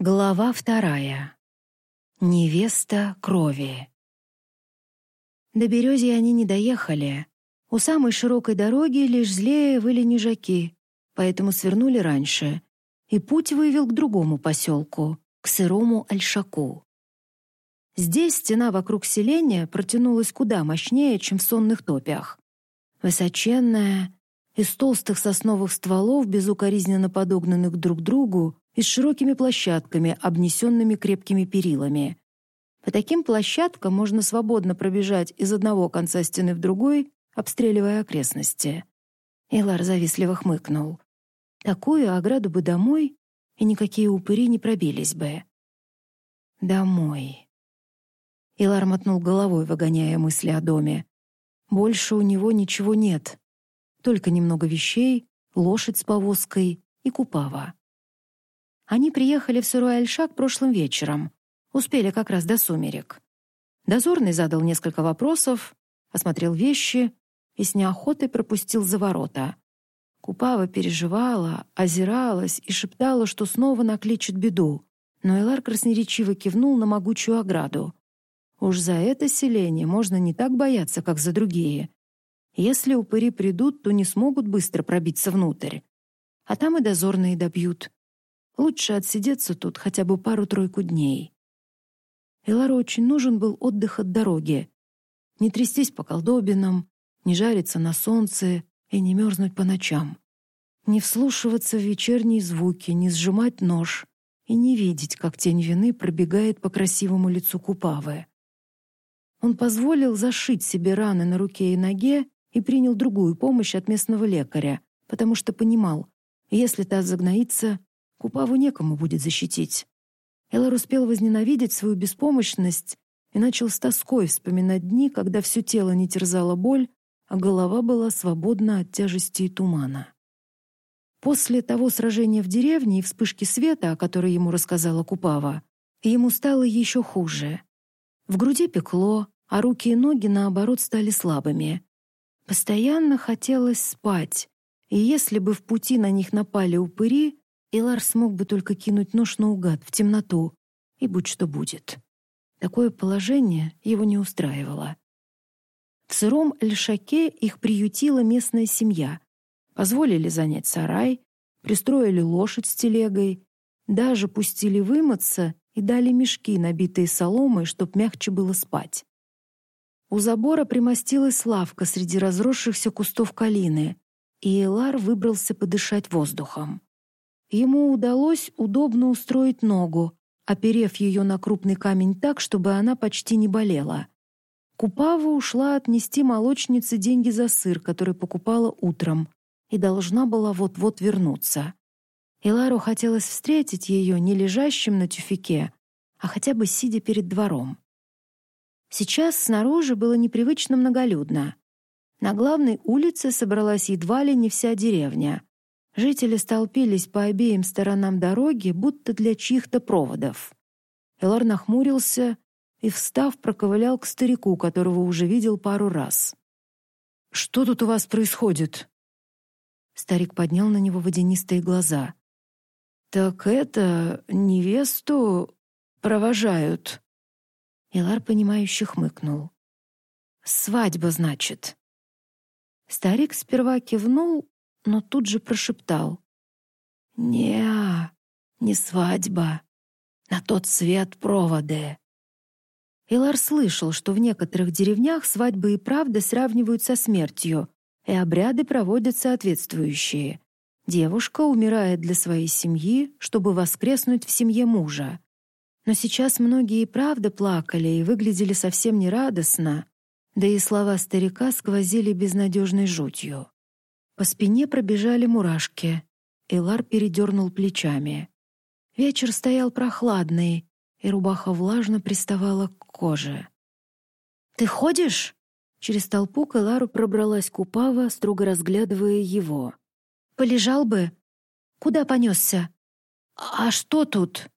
Глава вторая. Невеста крови. До Березии они не доехали. У самой широкой дороги лишь злее выли нежаки, поэтому свернули раньше, и путь вывел к другому поселку, к сырому Альшаку. Здесь стена вокруг селения протянулась куда мощнее, чем в сонных топях. Высоченная, из толстых сосновых стволов, безукоризненно подогнанных друг к другу, и с широкими площадками, обнесенными крепкими перилами. По таким площадкам можно свободно пробежать из одного конца стены в другой, обстреливая окрестности. Илар завистливо хмыкнул. Такую ограду бы домой, и никакие упыри не пробились бы. Домой. Илар мотнул головой, выгоняя мысли о доме. Больше у него ничего нет. Только немного вещей, лошадь с повозкой и купава. Они приехали в Сырой Альшак прошлым вечером. Успели как раз до сумерек. Дозорный задал несколько вопросов, осмотрел вещи и с неохотой пропустил за ворота. Купава переживала, озиралась и шептала, что снова накличет беду, но Элар красноречиво кивнул на могучую ограду. Уж за это селение можно не так бояться, как за другие. Если упыри придут, то не смогут быстро пробиться внутрь. А там и дозорные добьют. Лучше отсидеться тут хотя бы пару-тройку дней. Элару очень нужен был отдых от дороги. Не трястись по колдобинам, не жариться на солнце и не мерзнуть по ночам. Не вслушиваться в вечерние звуки, не сжимать нож и не видеть, как тень вины пробегает по красивому лицу Купавы. Он позволил зашить себе раны на руке и ноге и принял другую помощь от местного лекаря, потому что понимал, если та загноится, Купаву некому будет защитить. Элар успел возненавидеть свою беспомощность и начал с тоской вспоминать дни, когда все тело не терзала боль, а голова была свободна от тяжести и тумана. После того сражения в деревне и вспышки света, о которой ему рассказала Купава, ему стало еще хуже. В груди пекло, а руки и ноги, наоборот, стали слабыми. Постоянно хотелось спать, и если бы в пути на них напали упыри, Илар смог бы только кинуть нож наугад в темноту, и будь что будет. Такое положение его не устраивало. В сыром Эльшаке их приютила местная семья. Позволили занять сарай, пристроили лошадь с телегой, даже пустили вымыться и дали мешки, набитые соломой, чтоб мягче было спать. У забора примостилась лавка среди разросшихся кустов калины, и Элар выбрался подышать воздухом. Ему удалось удобно устроить ногу, оперев ее на крупный камень так, чтобы она почти не болела. Купава ушла отнести молочнице деньги за сыр, который покупала утром, и должна была вот-вот вернуться. Илару хотелось встретить ее не лежащим на тюфике, а хотя бы сидя перед двором. Сейчас снаружи было непривычно многолюдно. На главной улице собралась едва ли не вся деревня — Жители столпились по обеим сторонам дороги, будто для чьих-то проводов. Элар нахмурился и, встав, проковылял к старику, которого уже видел пару раз. «Что тут у вас происходит?» Старик поднял на него водянистые глаза. «Так это невесту провожают». Элар, понимающе хмыкнул. «Свадьба, значит». Старик сперва кивнул, но тут же прошептал. «Не, не свадьба. На тот свет проводы». Илар слышал, что в некоторых деревнях свадьбы и правда сравнивают со смертью, и обряды проводят соответствующие. Девушка умирает для своей семьи, чтобы воскреснуть в семье мужа. Но сейчас многие и правда плакали и выглядели совсем нерадостно, да и слова старика сквозили безнадежной жутью. По спине пробежали мурашки. Элар передернул плечами. Вечер стоял прохладный, и рубаха влажно приставала к коже. «Ты ходишь?» Через толпу к Элару пробралась Купава, строго разглядывая его. «Полежал бы. Куда понесся? А что тут?»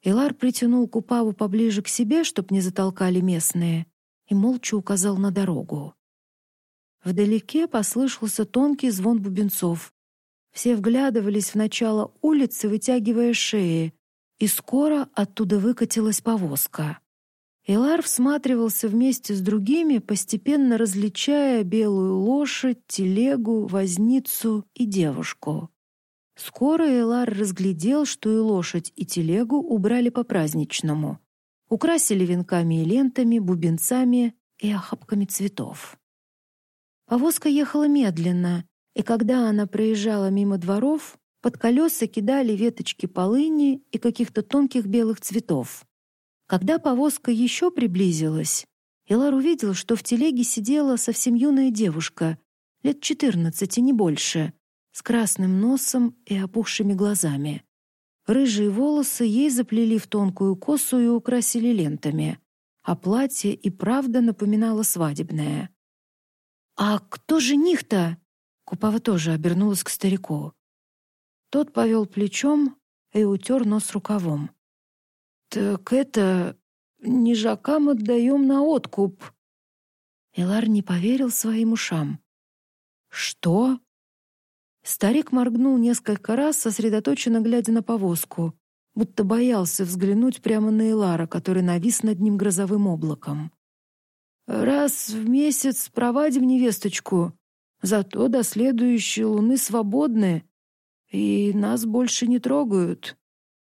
Элар притянул Купаву поближе к себе, чтоб не затолкали местные, и молча указал на дорогу. Вдалеке послышался тонкий звон бубенцов. Все вглядывались в начало улицы, вытягивая шеи, и скоро оттуда выкатилась повозка. Элар всматривался вместе с другими, постепенно различая белую лошадь, телегу, возницу и девушку. Скоро Элар разглядел, что и лошадь, и телегу убрали по-праздничному. Украсили венками и лентами, бубенцами и охапками цветов. Повозка ехала медленно, и когда она проезжала мимо дворов, под колеса кидали веточки полыни и каких-то тонких белых цветов. Когда повозка еще приблизилась, Элар увидел, что в телеге сидела совсем юная девушка, лет четырнадцати, не больше, с красным носом и опухшими глазами. Рыжие волосы ей заплели в тонкую косу и украсили лентами, а платье и правда напоминало свадебное. «А кто жених-то?» Купава тоже обернулась к старику. Тот повел плечом и утер нос рукавом. «Так это... нижакам отдаем на откуп». Элар не поверил своим ушам. «Что?» Старик моргнул несколько раз, сосредоточенно глядя на повозку, будто боялся взглянуть прямо на Элара, который навис над ним грозовым облаком. «Раз в месяц проводим невесточку, зато до следующей луны свободны, и нас больше не трогают.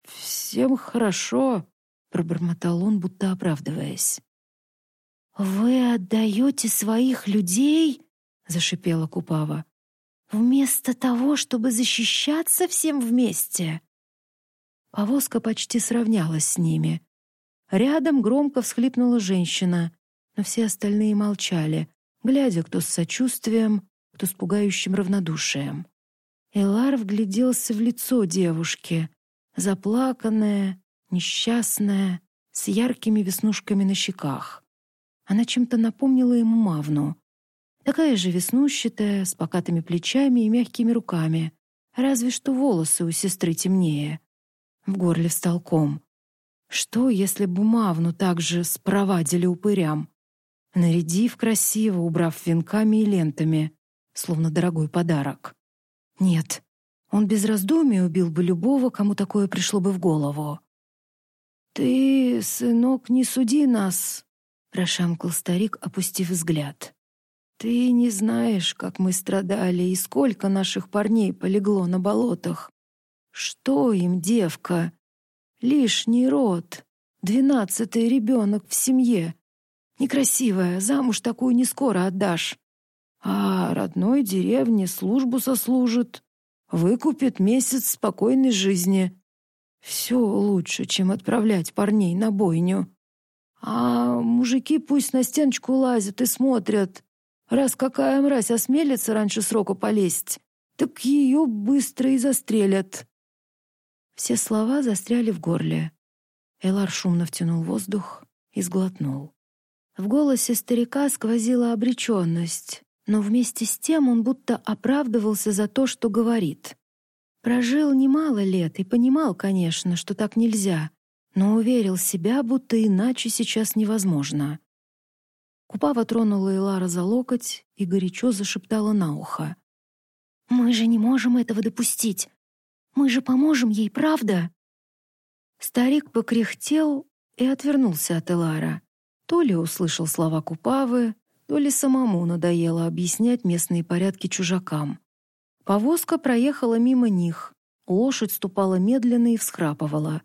«Всем хорошо», — пробормотал он, будто оправдываясь. «Вы отдаете своих людей?» — зашипела Купава. «Вместо того, чтобы защищаться всем вместе?» Повозка почти сравнялась с ними. Рядом громко всхлипнула женщина, но все остальные молчали, глядя кто с сочувствием, кто с пугающим равнодушием. Элар вгляделся в лицо девушки — заплаканная, несчастная, с яркими веснушками на щеках. Она чем-то напомнила ему Мавну. Такая же веснущатая, с покатыми плечами и мягкими руками, разве что волосы у сестры темнее. В горле встал ком. Что, если бы Мавну также спровадили упырям, нарядив красиво, убрав венками и лентами, словно дорогой подарок? Нет, он без раздумий убил бы любого, кому такое пришло бы в голову. «Ты, сынок, не суди нас», — прошамкал старик, опустив взгляд. «Ты не знаешь, как мы страдали и сколько наших парней полегло на болотах. Что им, девка? Лишний род, двенадцатый ребенок в семье. Некрасивая, замуж такую не скоро отдашь. А родной деревне службу сослужит, Выкупит месяц спокойной жизни. Все лучше, чем отправлять парней на бойню. А мужики пусть на стеночку лазят и смотрят. Раз какая мразь осмелится раньше срока полезть, так ее быстро и застрелят. Все слова застряли в горле. Элар шумно втянул воздух и сглотнул. В голосе старика сквозила обреченность, но вместе с тем он будто оправдывался за то, что говорит. Прожил немало лет и понимал, конечно, что так нельзя, но уверил себя, будто иначе сейчас невозможно. Купава тронула Элара за локоть и горячо зашептала на ухо. «Мы же не можем этого допустить. Мы же поможем ей, правда?» Старик покряхтел и отвернулся от Элара. То ли услышал слова Купавы, то ли самому надоело объяснять местные порядки чужакам. Повозка проехала мимо них. Лошадь ступала медленно и всхрапывала.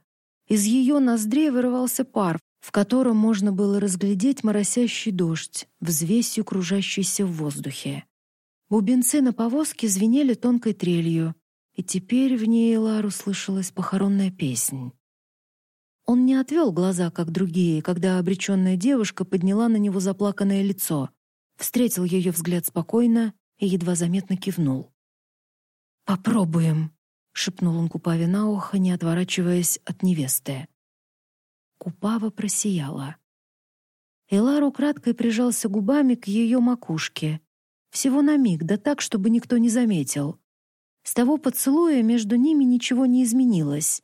Из ее ноздрей вырывался пар, в котором можно было разглядеть моросящий дождь, взвесью кружащийся в воздухе. Бубенцы на повозке звенели тонкой трелью, и теперь в ней Лару слышалась похоронная песнь. Он не отвел глаза, как другие, когда обреченная девушка подняла на него заплаканное лицо встретил ее взгляд спокойно и едва заметно кивнул. «Попробуем», — шепнул он Купаве на ухо, не отворачиваясь от невесты. Купава просияла. Элар украдкой прижался губами к ее макушке. Всего на миг, да так, чтобы никто не заметил. С того поцелуя между ними ничего не изменилось.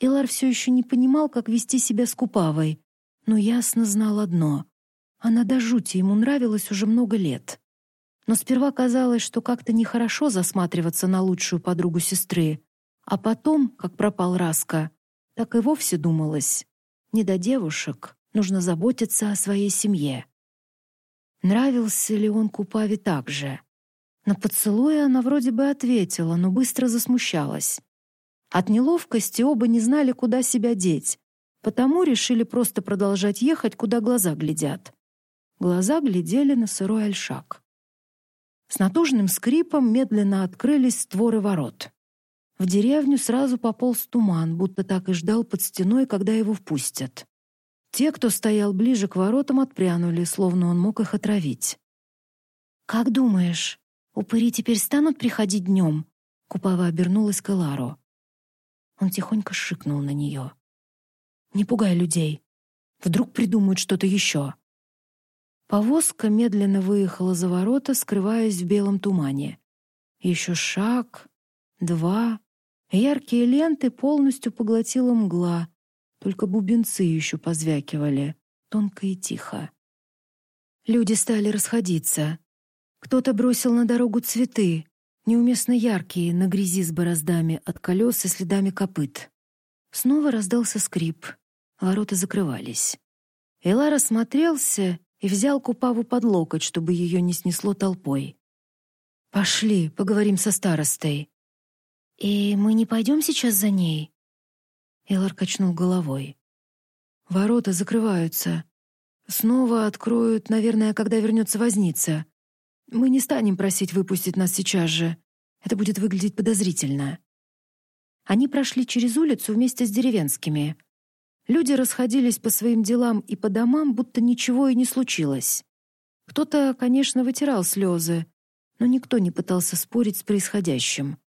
Элар все еще не понимал, как вести себя с Купавой, но ясно знал одно она до жути ему нравилась уже много лет. Но сперва казалось, что как-то нехорошо засматриваться на лучшую подругу сестры. А потом, как пропал Раска, Так и вовсе думалось. Не до девушек, нужно заботиться о своей семье. Нравился ли он Купаве так же? На поцелуй она вроде бы ответила, но быстро засмущалась. От неловкости оба не знали, куда себя деть, потому решили просто продолжать ехать, куда глаза глядят. Глаза глядели на сырой альшак. С натужным скрипом медленно открылись створы ворот. В деревню сразу пополз туман, будто так и ждал под стеной, когда его впустят. Те, кто стоял ближе к воротам, отпрянули, словно он мог их отравить. «Как думаешь, упыри теперь станут приходить днем?» Купава обернулась к Элару. Он тихонько шикнул на нее. «Не пугай людей. Вдруг придумают что-то еще». Повозка медленно выехала за ворота, скрываясь в белом тумане. Еще шаг, два, Яркие ленты полностью поглотила мгла, только бубенцы еще позвякивали, тонко и тихо. Люди стали расходиться. Кто-то бросил на дорогу цветы, неуместно яркие, на грязи с бороздами от колес и следами копыт. Снова раздался скрип. Ворота закрывались. Элара смотрелся и взял Купаву под локоть, чтобы ее не снесло толпой. «Пошли, поговорим со старостой», «И мы не пойдем сейчас за ней?» Элар качнул головой. «Ворота закрываются. Снова откроют, наверное, когда вернется возница. Мы не станем просить выпустить нас сейчас же. Это будет выглядеть подозрительно». Они прошли через улицу вместе с деревенскими. Люди расходились по своим делам и по домам, будто ничего и не случилось. Кто-то, конечно, вытирал слезы, но никто не пытался спорить с происходящим.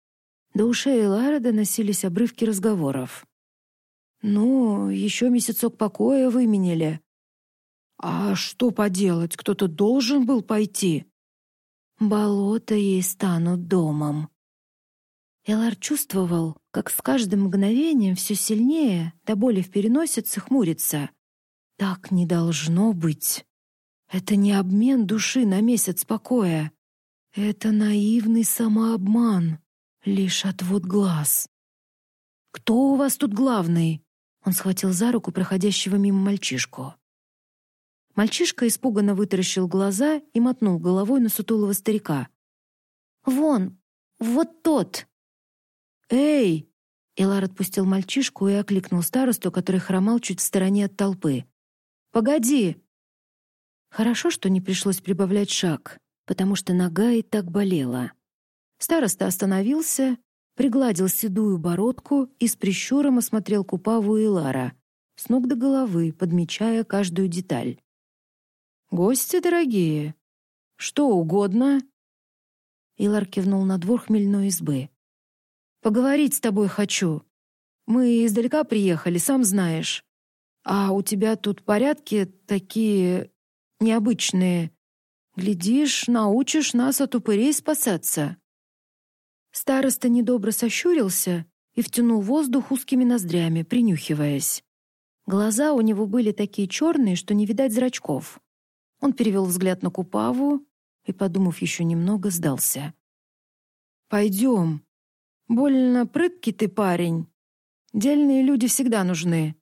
До ушей Лары доносились обрывки разговоров. «Ну, еще месяцок покоя выменили». «А что поделать? Кто-то должен был пойти». «Болото ей станут домом». Элар чувствовал, как с каждым мгновением все сильнее, до боли в переносице, хмурится. Так не должно быть. Это не обмен души на месяц покоя. Это наивный самообман. Лишь отвод глаз. «Кто у вас тут главный?» Он схватил за руку проходящего мимо мальчишку. Мальчишка испуганно вытаращил глаза и мотнул головой на сутулого старика. «Вон, вот тот!» «Эй!» Элар отпустил мальчишку и окликнул старосту, который хромал чуть в стороне от толпы. «Погоди!» Хорошо, что не пришлось прибавлять шаг, потому что нога и так болела. Староста остановился, пригладил седую бородку и с прищуром осмотрел Купаву и Лара, с ног до головы, подмечая каждую деталь. «Гости дорогие, что угодно?» Илар кивнул на двор хмельной избы. «Поговорить с тобой хочу. Мы издалека приехали, сам знаешь. А у тебя тут порядки такие необычные. Глядишь, научишь нас от упырей спасаться». Староста недобро сощурился и втянул воздух узкими ноздрями, принюхиваясь. Глаза у него были такие черные, что не видать зрачков. Он перевел взгляд на Купаву и, подумав еще немного, сдался. «Пойдем. Больно прыткий ты парень. Дельные люди всегда нужны».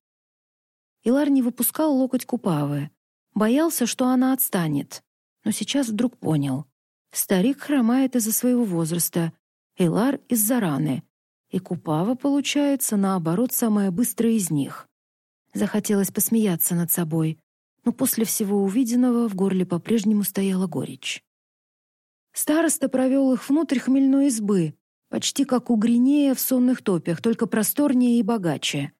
Илар не выпускал локоть Купавы. Боялся, что она отстанет. Но сейчас вдруг понял. Старик хромает из-за своего возраста, Элар из-за раны, и Купава, получается, наоборот, самая быстрая из них. Захотелось посмеяться над собой, но после всего увиденного в горле по-прежнему стояла горечь. Староста провел их внутрь хмельной избы, почти как у Гринея в сонных топях, только просторнее и богаче.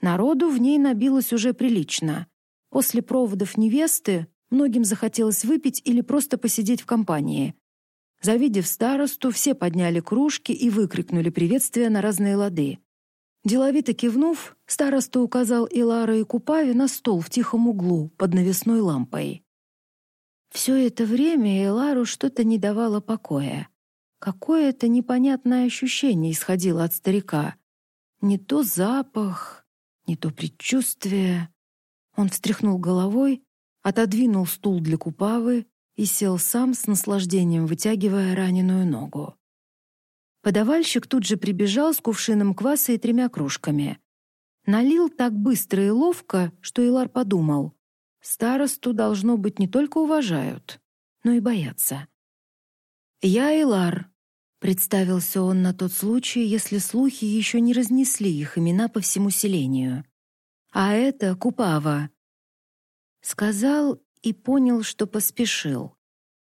Народу в ней набилось уже прилично. После проводов невесты многим захотелось выпить или просто посидеть в компании. Завидев старосту, все подняли кружки и выкрикнули приветствия на разные лады. Деловито кивнув, староста указал Илара и Купаве на стол в тихом углу под навесной лампой. Все это время Илару что-то не давало покоя. Какое-то непонятное ощущение исходило от старика. Не то запах, не то предчувствие. Он встряхнул головой, отодвинул стул для Купавы и сел сам с наслаждением, вытягивая раненую ногу. Подавальщик тут же прибежал с кувшином кваса и тремя кружками. Налил так быстро и ловко, что Илар подумал. Старосту, должно быть, не только уважают, но и боятся. «Я Илар», — представился он на тот случай, если слухи еще не разнесли их имена по всему селению. «А это Купава». Сказал и понял, что поспешил.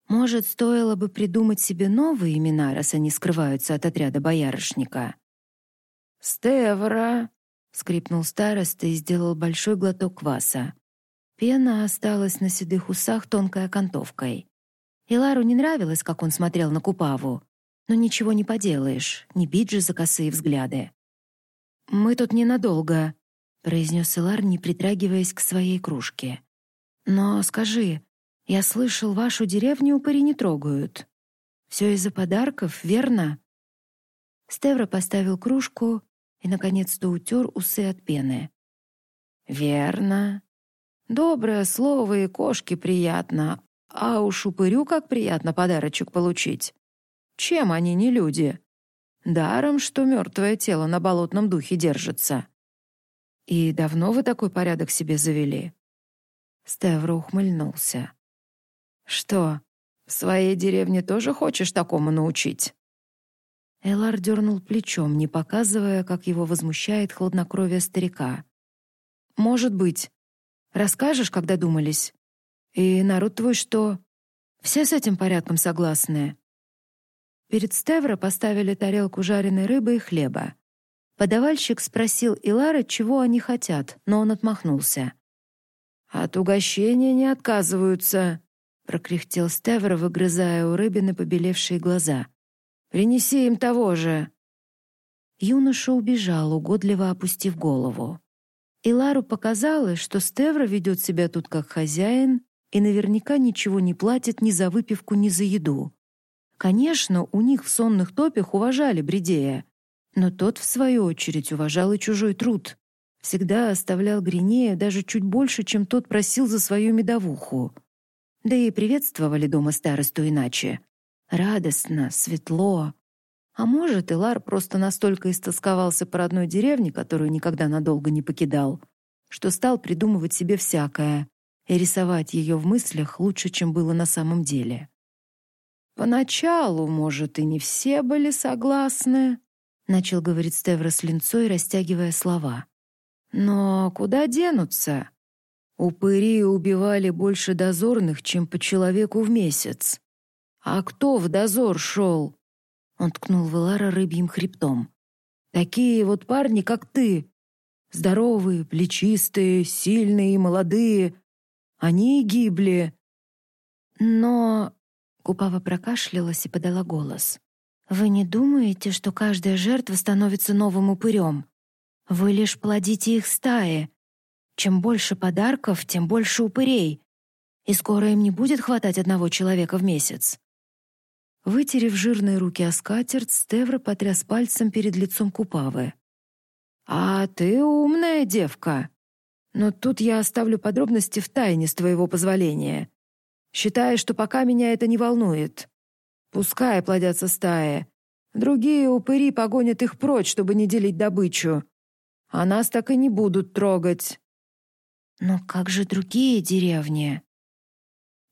Может, стоило бы придумать себе новые имена, раз они скрываются от отряда боярышника. «Стевра!» — скрипнул староста и сделал большой глоток кваса. Пена осталась на седых усах тонкой окантовкой. Илару не нравилось, как он смотрел на Купаву, но ничего не поделаешь, не бить же за косые взгляды. «Мы тут ненадолго», — произнес Илар, не притрагиваясь к своей кружке. «Но скажи, я слышал, вашу деревню упыри не трогают. Все из-за подарков, верно?» Стевра поставил кружку и, наконец-то, утер усы от пены. «Верно. Доброе слово и кошке приятно, а уж упырю как приятно подарочек получить. Чем они не люди? Даром, что мертвое тело на болотном духе держится. И давно вы такой порядок себе завели?» Стевра ухмыльнулся. «Что, в своей деревне тоже хочешь такому научить?» Элар дернул плечом, не показывая, как его возмущает хладнокровие старика. «Может быть. Расскажешь, когда думались? И народ твой что? Все с этим порядком согласны?» Перед Стевро поставили тарелку жареной рыбы и хлеба. Подавальщик спросил Илара, чего они хотят, но он отмахнулся. «От угощения не отказываются», прокряхтел Стевр, выгрызая у рыбины побелевшие глаза. «Принеси им того же!» Юноша убежал, угодливо опустив голову. И Лару показалось, что Стевра ведет себя тут как хозяин и наверняка ничего не платит ни за выпивку, ни за еду. Конечно, у них в сонных топях уважали Бредея, но тот, в свою очередь, уважал и чужой труд. Всегда оставлял Гринея даже чуть больше, чем тот просил за свою медовуху. Да и приветствовали дома старосту иначе. Радостно, светло. А может, Илар просто настолько истосковался по родной деревне, которую никогда надолго не покидал, что стал придумывать себе всякое и рисовать ее в мыслях лучше, чем было на самом деле. «Поначалу, может, и не все были согласны», — начал говорить Стевра с линцой, растягивая слова. «Но куда денутся? Упыри убивали больше дозорных, чем по человеку в месяц. А кто в дозор шел? Он ткнул в Элара рыбьим хребтом. Такие вот парни, как ты. Здоровые, плечистые, сильные и молодые. Они гибли. Но... Купава прокашлялась и подала голос. «Вы не думаете, что каждая жертва становится новым упырем? Вы лишь плодите их стаи, чем больше подарков, тем больше упырей. И скоро им не будет хватать одного человека в месяц. Вытерев жирные руки о скатерть, Стевра потряс пальцем перед лицом Купавы. «А ты умная девка. Но тут я оставлю подробности в тайне с твоего позволения. Считаю, что пока меня это не волнует. Пускай плодятся стаи. Другие упыри погонят их прочь, чтобы не делить добычу. А нас так и не будут трогать. Но как же другие деревни?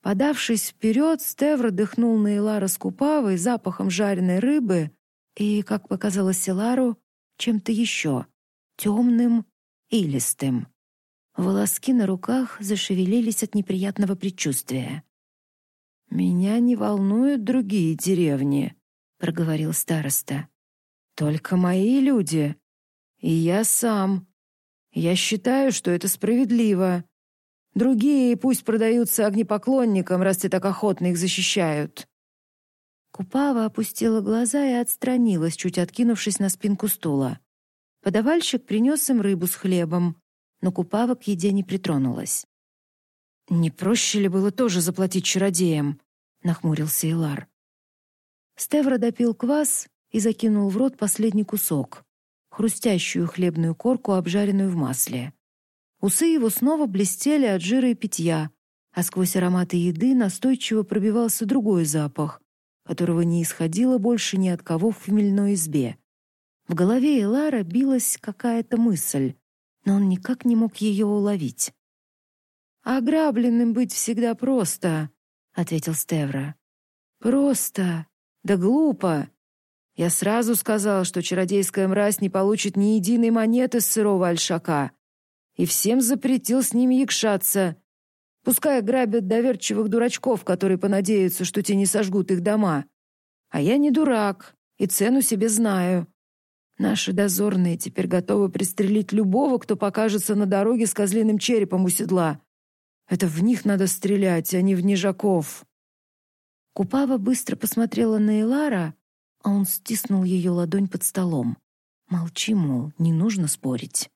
Подавшись вперед, Стевр дыхнул на Илара с Купавой запахом жареной рыбы и, как показалось Силару, чем-то еще, темным и листым. Волоски на руках зашевелились от неприятного предчувствия. «Меня не волнуют другие деревни», — проговорил староста. «Только мои люди. И я сам. Я считаю, что это справедливо. Другие пусть продаются огнепоклонникам, раз те так охотно их защищают». Купава опустила глаза и отстранилась, чуть откинувшись на спинку стула. Подавальщик принес им рыбу с хлебом, но Купава к еде не притронулась. «Не проще ли было тоже заплатить чародеям?» — нахмурился Илар. Стевра допил квас и закинул в рот последний кусок хрустящую хлебную корку, обжаренную в масле. Усы его снова блестели от жира и питья, а сквозь ароматы еды настойчиво пробивался другой запах, которого не исходило больше ни от кого в хмельной избе. В голове Элара билась какая-то мысль, но он никак не мог ее уловить. «Ограбленным быть всегда просто», — ответил Стевра. «Просто, да глупо. Я сразу сказал, что чародейская мразь не получит ни единой монеты с сырого альшака, и всем запретил с ними якшаться. Пускай грабят доверчивых дурачков, которые понадеются, что те не сожгут их дома. А я не дурак и цену себе знаю. Наши дозорные теперь готовы пристрелить любого, кто покажется на дороге с козлиным черепом у седла. Это в них надо стрелять, а не в нежаков. Купава быстро посмотрела на Элара, а он стиснул ее ладонь под столом. Молчи, мол, не нужно спорить.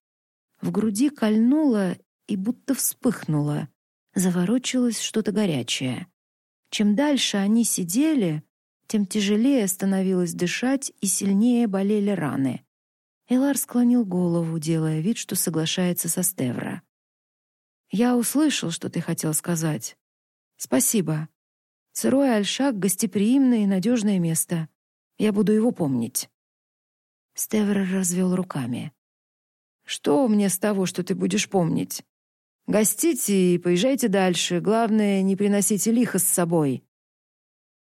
В груди кольнуло и будто вспыхнуло. Заворочилось что-то горячее. Чем дальше они сидели, тем тяжелее становилось дышать и сильнее болели раны. Элар склонил голову, делая вид, что соглашается со Стевра. «Я услышал, что ты хотел сказать. Спасибо. Сырой Альшак — гостеприимное и надежное место. Я буду его помнить». Стевр развел руками. «Что мне с того, что ты будешь помнить? Гостите и поезжайте дальше. Главное, не приносите лихо с собой».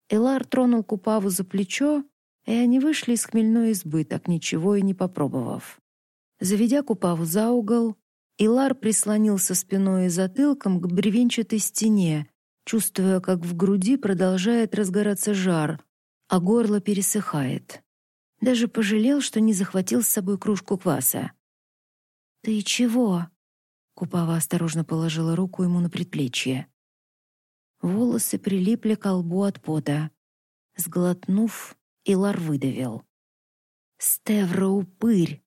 Элар тронул Купаву за плечо, и они вышли из хмельной избы, так ничего и не попробовав. Заведя Купаву за угол, Илар прислонился спиной и затылком к бревенчатой стене, чувствуя, как в груди продолжает разгораться жар, а горло пересыхает. Даже пожалел, что не захватил с собой кружку кваса. «Ты чего?» Купава осторожно положила руку ему на предплечье. Волосы прилипли к лбу от пота. Сглотнув, Илар выдавил. «Стевра-упырь!»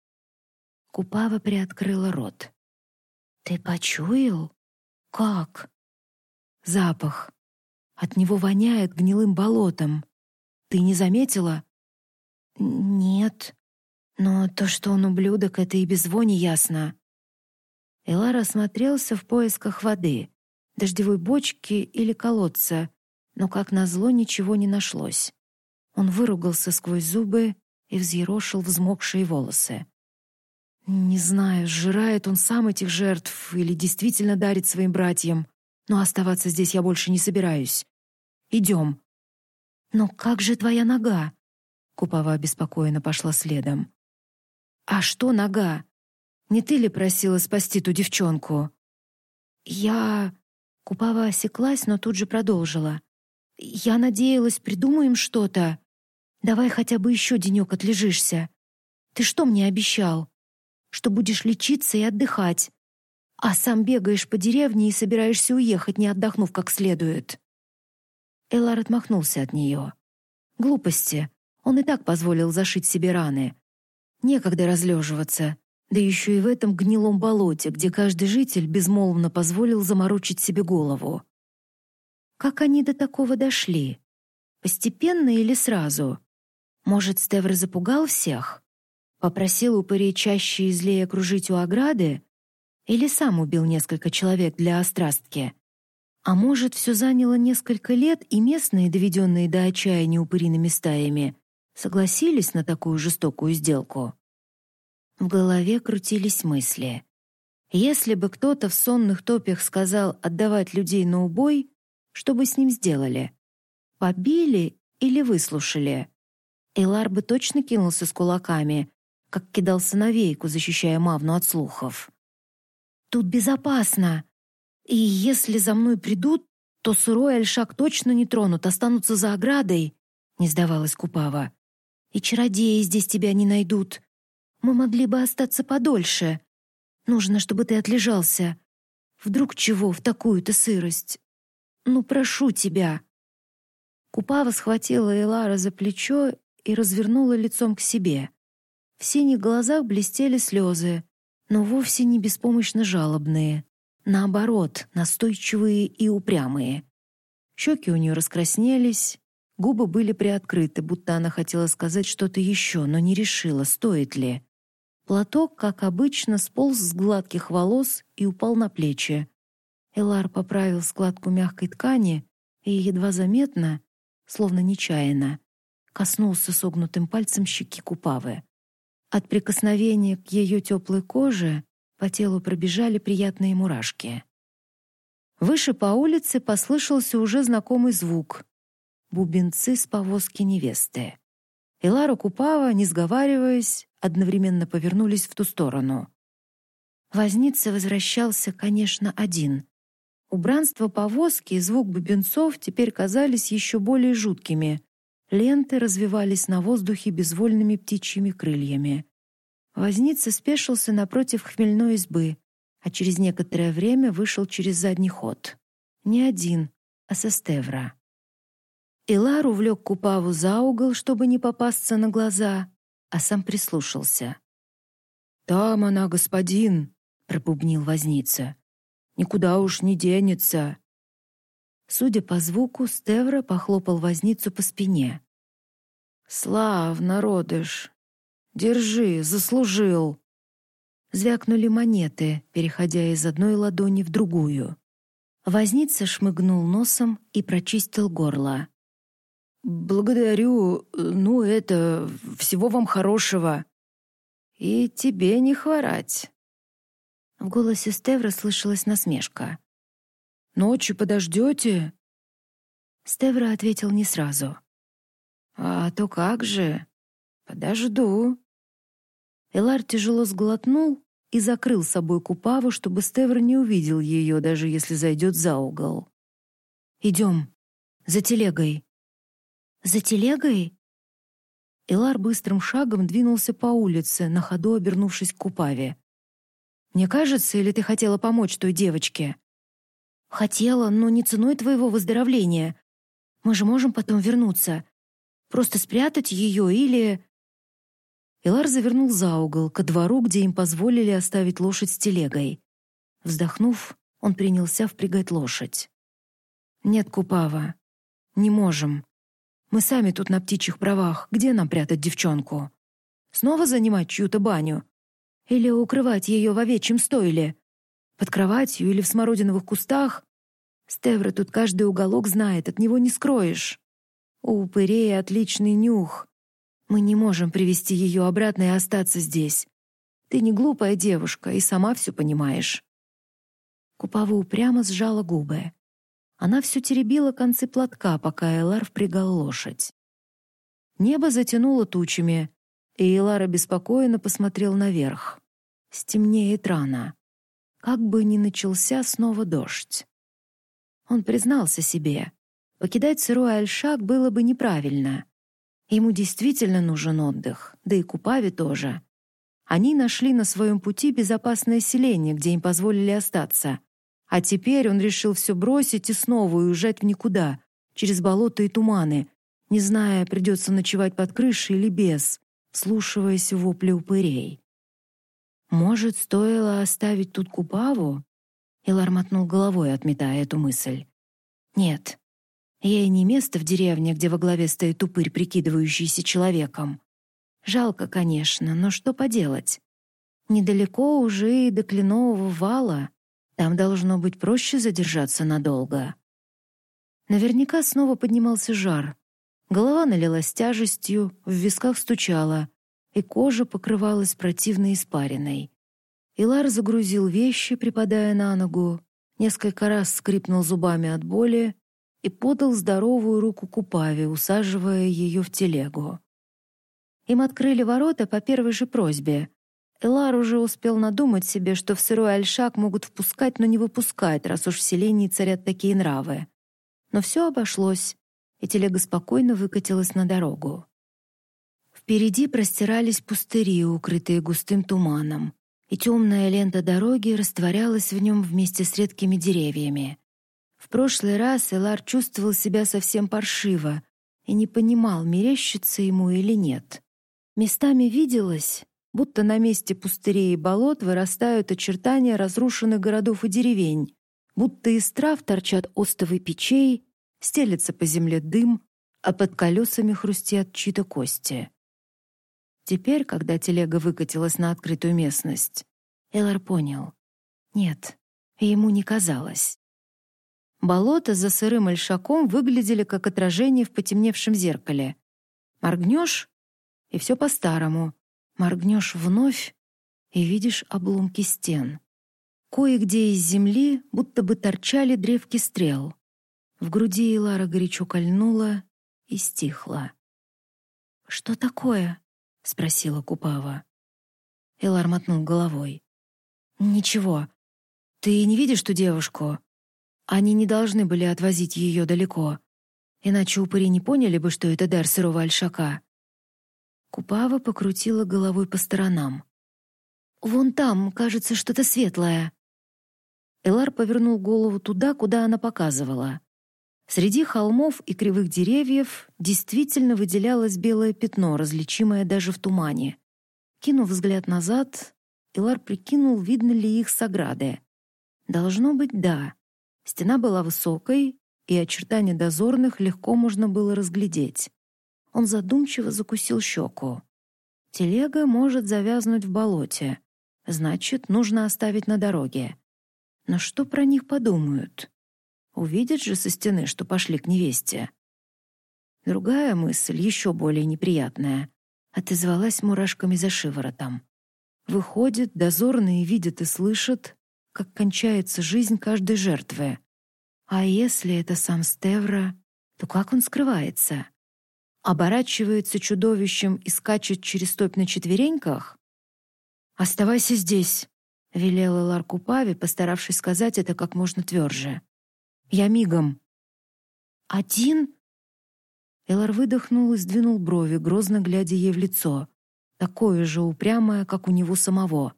Купава приоткрыла рот. «Ты почуял? Как?» «Запах. От него воняет гнилым болотом. Ты не заметила?» «Нет. Но то, что он ублюдок, это и без вони ясно». Элар осмотрелся в поисках воды дождевой бочки или колодца, но, как назло, ничего не нашлось. Он выругался сквозь зубы и взъерошил взмокшие волосы. Не знаю, сжирает он сам этих жертв или действительно дарит своим братьям, но оставаться здесь я больше не собираюсь. Идем. Но как же твоя нога? Купава обеспокоенно пошла следом. А что нога? Не ты ли просила спасти ту девчонку? Я... Купава осеклась, но тут же продолжила. «Я надеялась, придумаем что-то. Давай хотя бы еще денек отлежишься. Ты что мне обещал? Что будешь лечиться и отдыхать, а сам бегаешь по деревне и собираешься уехать, не отдохнув как следует». Элар отмахнулся от нее. «Глупости. Он и так позволил зашить себе раны. Некогда разлеживаться да еще и в этом гнилом болоте, где каждый житель безмолвно позволил заморочить себе голову. Как они до такого дошли? Постепенно или сразу? Может, Стевр запугал всех? Попросил упырей чаще и злее окружить у ограды? Или сам убил несколько человек для острастки? А может, все заняло несколько лет, и местные, доведенные до отчаяния упыриными стаями, согласились на такую жестокую сделку? В голове крутились мысли. Если бы кто-то в сонных топях сказал отдавать людей на убой, что бы с ним сделали? Побили или выслушали? Элар бы точно кинулся с кулаками, как кидался на вейку, защищая Мавну от слухов. «Тут безопасно. И если за мной придут, то сырой альшак точно не тронут, останутся за оградой», — не сдавалась Купава. «И чародеи здесь тебя не найдут. Мы могли бы остаться подольше. Нужно, чтобы ты отлежался. Вдруг чего в такую-то сырость? Ну, прошу тебя». Купава схватила Элара за плечо и развернула лицом к себе. В синих глазах блестели слезы, но вовсе не беспомощно жалобные. Наоборот, настойчивые и упрямые. Щеки у нее раскраснелись, губы были приоткрыты, будто она хотела сказать что-то еще, но не решила, стоит ли. Платок, как обычно, сполз с гладких волос и упал на плечи. Элар поправил складку мягкой ткани и едва заметно, словно нечаянно, коснулся согнутым пальцем щеки Купавы. От прикосновения к ее теплой коже По телу пробежали приятные мурашки. Выше по улице послышался уже знакомый звук. Бубенцы с повозки невесты. И Лара Купава, не сговариваясь, одновременно повернулись в ту сторону. Возница возвращался, конечно, один. Убранство повозки и звук бубенцов теперь казались еще более жуткими. Ленты развивались на воздухе безвольными птичьими крыльями. Возница спешился напротив хмельной избы, а через некоторое время вышел через задний ход. Не один, а со стевра. Илар увлек Купаву за угол, чтобы не попасться на глаза, а сам прислушался. «Там она, господин!» — пробубнил возница. «Никуда уж не денется!» Судя по звуку, Стевра похлопал возницу по спине. «Славно, родыш! Держи, заслужил!» Звякнули монеты, переходя из одной ладони в другую. Возница шмыгнул носом и прочистил горло. «Благодарю. Ну, это... Всего вам хорошего. И тебе не хворать». В голосе Стевра слышалась насмешка. «Ночью подождете?» Стевра ответил не сразу. «А то как же? Подожду». Элар тяжело сглотнул и закрыл собой Купаву, чтобы Стевр не увидел ее, даже если зайдет за угол. «Идем. За телегой», «За телегой?» Элар быстрым шагом двинулся по улице, на ходу обернувшись к Купаве. «Мне кажется, или ты хотела помочь той девочке?» «Хотела, но не ценой твоего выздоровления. Мы же можем потом вернуться. Просто спрятать ее или...» Элар завернул за угол, ко двору, где им позволили оставить лошадь с телегой. Вздохнув, он принялся впрягать лошадь. «Нет, Купава, не можем. Мы сами тут на птичьих правах. Где нам прятать девчонку? Снова занимать чью-то баню? Или укрывать ее в овечьем стойле? Под кроватью или в смородиновых кустах? Стевра тут каждый уголок знает, от него не скроешь. У упырей отличный нюх. Мы не можем привести ее обратно и остаться здесь. Ты не глупая девушка и сама все понимаешь. Купава упрямо сжала губы. Она все теребила концы платка, пока Элар впрягал лошадь. Небо затянуло тучами, и Элар обеспокоенно посмотрел наверх. Стемнеет рано. Как бы ни начался снова дождь. Он признался себе. Покидать сырой Альшак было бы неправильно. Ему действительно нужен отдых, да и Купаве тоже. Они нашли на своем пути безопасное селение, где им позволили остаться — а теперь он решил все бросить и снова уезжать в никуда, через болота и туманы, не зная, придется ночевать под крышей или без, слушаясь вопли упырей. Может, стоило оставить тут Купаву? Илар мотнул головой, отметая эту мысль. Нет, ей не место в деревне, где во главе стоит упырь, прикидывающийся человеком. Жалко, конечно, но что поделать? Недалеко уже и до кленового вала, там должно быть проще задержаться надолго. Наверняка снова поднимался жар. Голова налилась тяжестью, в висках стучала, и кожа покрывалась противной испариной. Илар загрузил вещи, припадая на ногу, несколько раз скрипнул зубами от боли и подал здоровую руку Купаве, усаживая ее в телегу. Им открыли ворота по первой же просьбе, Элар уже успел надумать себе, что в сырой альшак могут впускать, но не выпускать, раз уж в селении царят такие нравы. Но все обошлось, и телега спокойно выкатилась на дорогу. Впереди простирались пустыри, укрытые густым туманом, и темная лента дороги растворялась в нем вместе с редкими деревьями. В прошлый раз Элар чувствовал себя совсем паршиво и не понимал, мерещится ему или нет. Местами виделось, будто на месте пустырей и болот вырастают очертания разрушенных городов и деревень, будто из трав торчат остовы печей, стелется по земле дым, а под колесами хрустят чьи-то кости. Теперь, когда телега выкатилась на открытую местность, Элар понял. Нет, ему не казалось. Болота за сырым альшаком выглядели как отражение в потемневшем зеркале. Моргнешь — и все по-старому. Моргнешь вновь, и видишь обломки стен. Кое-где из земли будто бы торчали древки стрел. В груди Илара горячо кольнула и стихла. «Что такое?» — спросила Купава. Элар мотнул головой. «Ничего. Ты не видишь ту девушку? Они не должны были отвозить ее далеко. Иначе упыри не поняли бы, что это дар сырого альшака». Купава покрутила головой по сторонам. «Вон там, кажется, что-то светлое». Элар повернул голову туда, куда она показывала. Среди холмов и кривых деревьев действительно выделялось белое пятно, различимое даже в тумане. Кинув взгляд назад, Элар прикинул, видно ли их с ограды. Должно быть, да. Стена была высокой, и очертания дозорных легко можно было разглядеть. Он задумчиво закусил щеку. Телега может завязнуть в болоте. Значит, нужно оставить на дороге. Но что про них подумают? Увидят же со стены, что пошли к невесте. Другая мысль, еще более неприятная, отозвалась мурашками за шиворотом. Выходит, дозорные видят и слышат, как кончается жизнь каждой жертвы. А если это сам Стевра, то как он скрывается? Оборачивается чудовищем и скачет через топь на четвереньках? «Оставайся здесь», — велела Ларку Пави, постаравшись сказать это как можно тверже. «Я мигом». «Один?» Элар выдохнул и сдвинул брови, грозно глядя ей в лицо, такое же упрямое, как у него самого.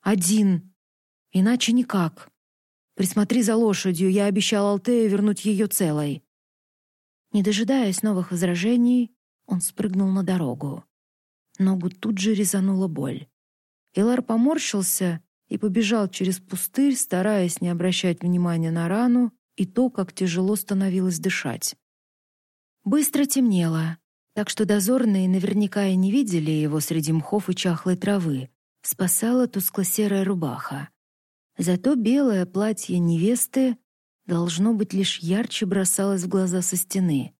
«Один. Иначе никак. Присмотри за лошадью, я обещал Алтею вернуть ее целой». Не дожидаясь новых возражений, он спрыгнул на дорогу. Ногу тут же резанула боль. Элар поморщился и побежал через пустырь, стараясь не обращать внимания на рану и то, как тяжело становилось дышать. Быстро темнело, так что дозорные наверняка и не видели его среди мхов и чахлой травы. Спасала тускло-серая рубаха. Зато белое платье невесты должно быть лишь ярче бросалось в глаза со стены.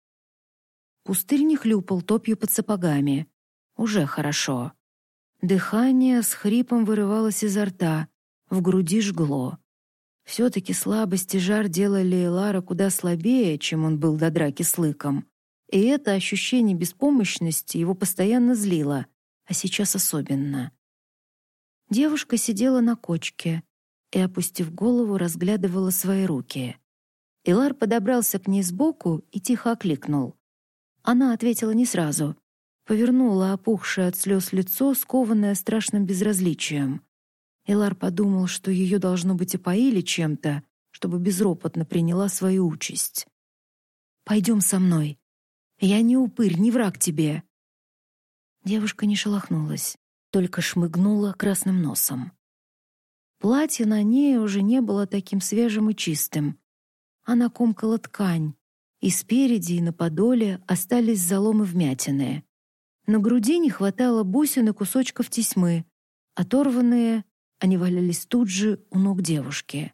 Пустырь не хлюпал топью под сапогами. Уже хорошо. Дыхание с хрипом вырывалось изо рта, в груди жгло. Все-таки слабость и жар делали Лара куда слабее, чем он был до драки с лыком. И это ощущение беспомощности его постоянно злило, а сейчас особенно. Девушка сидела на кочке и, опустив голову, разглядывала свои руки. Илар подобрался к ней сбоку и тихо окликнул. Она ответила не сразу. Повернула опухшее от слез лицо, скованное страшным безразличием. Илар подумал, что ее должно быть опоили чем-то, чтобы безропотно приняла свою участь. «Пойдем со мной», я не упырь, не враг тебе». Девушка не шелохнулась, только шмыгнула красным носом. Платье на ней уже не было таким свежим и чистым. Она комкала ткань, и спереди, и на подоле остались заломы вмятины. На груди не хватало бусин и кусочков тесьмы. Оторванные, они валялись тут же у ног девушки.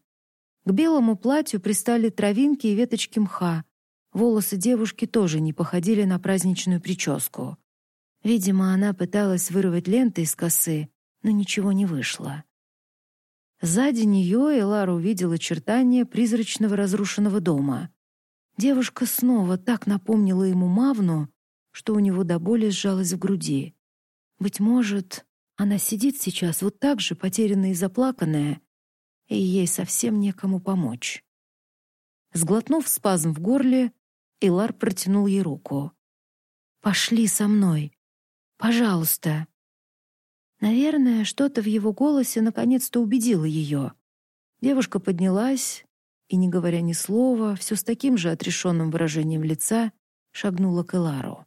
К белому платью пристали травинки и веточки мха, Волосы девушки тоже не походили на праздничную прическу. Видимо, она пыталась вырвать ленты из косы, но ничего не вышло. Сзади нее Элар увидела очертания призрачного разрушенного дома. Девушка снова так напомнила ему Мавну, что у него до боли сжалось в груди. Быть может, она сидит сейчас вот так же, потерянная и заплаканная, и ей совсем некому помочь. Сглотнув спазм в горле, Илар протянул ей руку. «Пошли со мной. Пожалуйста». Наверное, что-то в его голосе наконец-то убедило ее. Девушка поднялась и, не говоря ни слова, все с таким же отрешенным выражением лица, шагнула к Элару.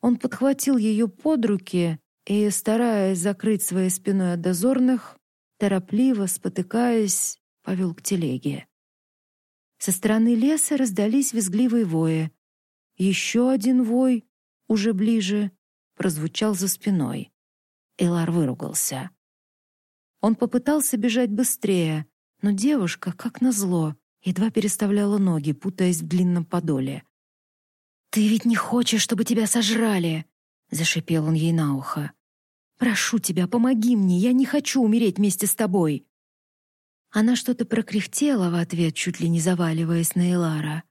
Он подхватил ее под руки и, стараясь закрыть своей спиной от дозорных, торопливо, спотыкаясь, повел к телеге. Со стороны леса раздались визгливые вои. Еще один вой, уже ближе, прозвучал за спиной. Элар выругался. Он попытался бежать быстрее, но девушка, как назло, едва переставляла ноги, путаясь в длинном подоле. «Ты ведь не хочешь, чтобы тебя сожрали!» — зашипел он ей на ухо. Прошу тебя, помоги мне, я не хочу умереть вместе с тобой!» Она что-то прокряхтела в ответ, чуть ли не заваливаясь на Элара.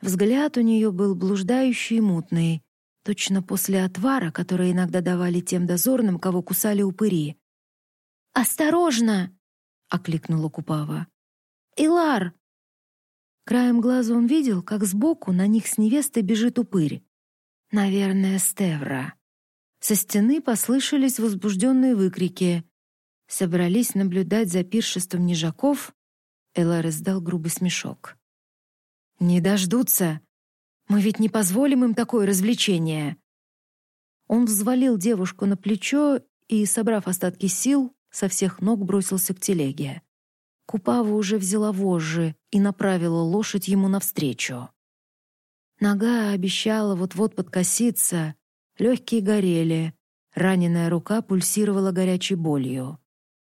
Взгляд у нее был блуждающий и мутный, точно после отвара, который иногда давали тем дозорным, кого кусали упыри. «Осторожно!» — окликнула Купава. «Илар!» Краем глаза он видел, как сбоку на них с невестой бежит упырь. Наверное, Стевра. Со стены послышались возбужденные выкрики. Собрались наблюдать за пиршеством нежаков. Элар издал грубый смешок. «Не дождутся. Мы ведь не позволим им такое развлечение». Он взвалил девушку на плечо и, собрав остатки сил, со всех ног бросился к телеге. Купава уже взяла вожжи и направила лошадь ему навстречу. Нога обещала вот-вот подкоситься, легкие горели, раненая рука пульсировала горячей болью.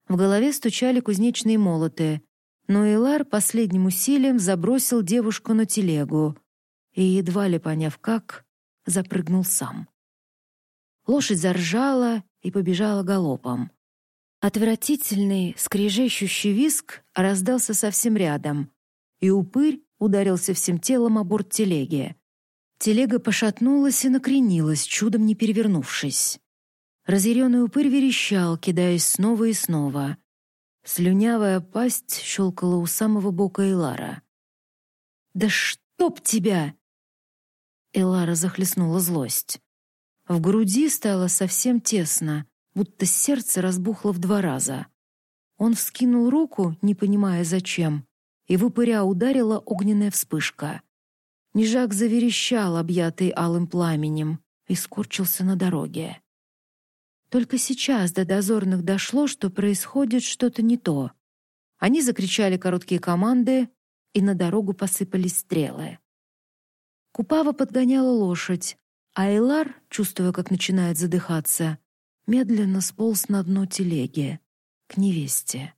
В голове стучали кузнечные молоты, но Илар последним усилием забросил девушку на телегу и, едва ли поняв как, запрыгнул сам. Лошадь заржала и побежала галопом. Отвратительный, скрежещущий виск раздался совсем рядом, и упырь ударился всем телом о борт телеги. Телега пошатнулась и накренилась, чудом не перевернувшись. Разъяренный упырь верещал, кидаясь снова и снова. Слюнявая пасть щелкала у самого бока Элара. «Да чтоб тебя!» Элара захлестнула злость. В груди стало совсем тесно, будто сердце разбухло в два раза. Он вскинул руку, не понимая зачем, и в упыря ударила огненная вспышка. Нежак заверещал, объятый алым пламенем, и скорчился на дороге. Только сейчас до дозорных дошло, что происходит что-то не то. Они закричали короткие команды, и на дорогу посыпались стрелы. Купава подгоняла лошадь, а Эйлар, чувствуя, как начинает задыхаться, медленно сполз на дно телеги, к невесте.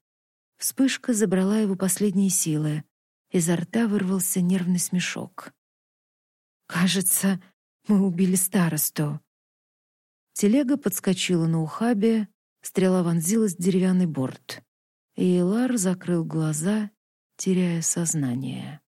Вспышка забрала его последние силы. Изо рта вырвался нервный смешок. «Кажется, мы убили старосту». Телега подскочила на ухабе, стрела вонзилась в деревянный борт. И Элар закрыл глаза, теряя сознание.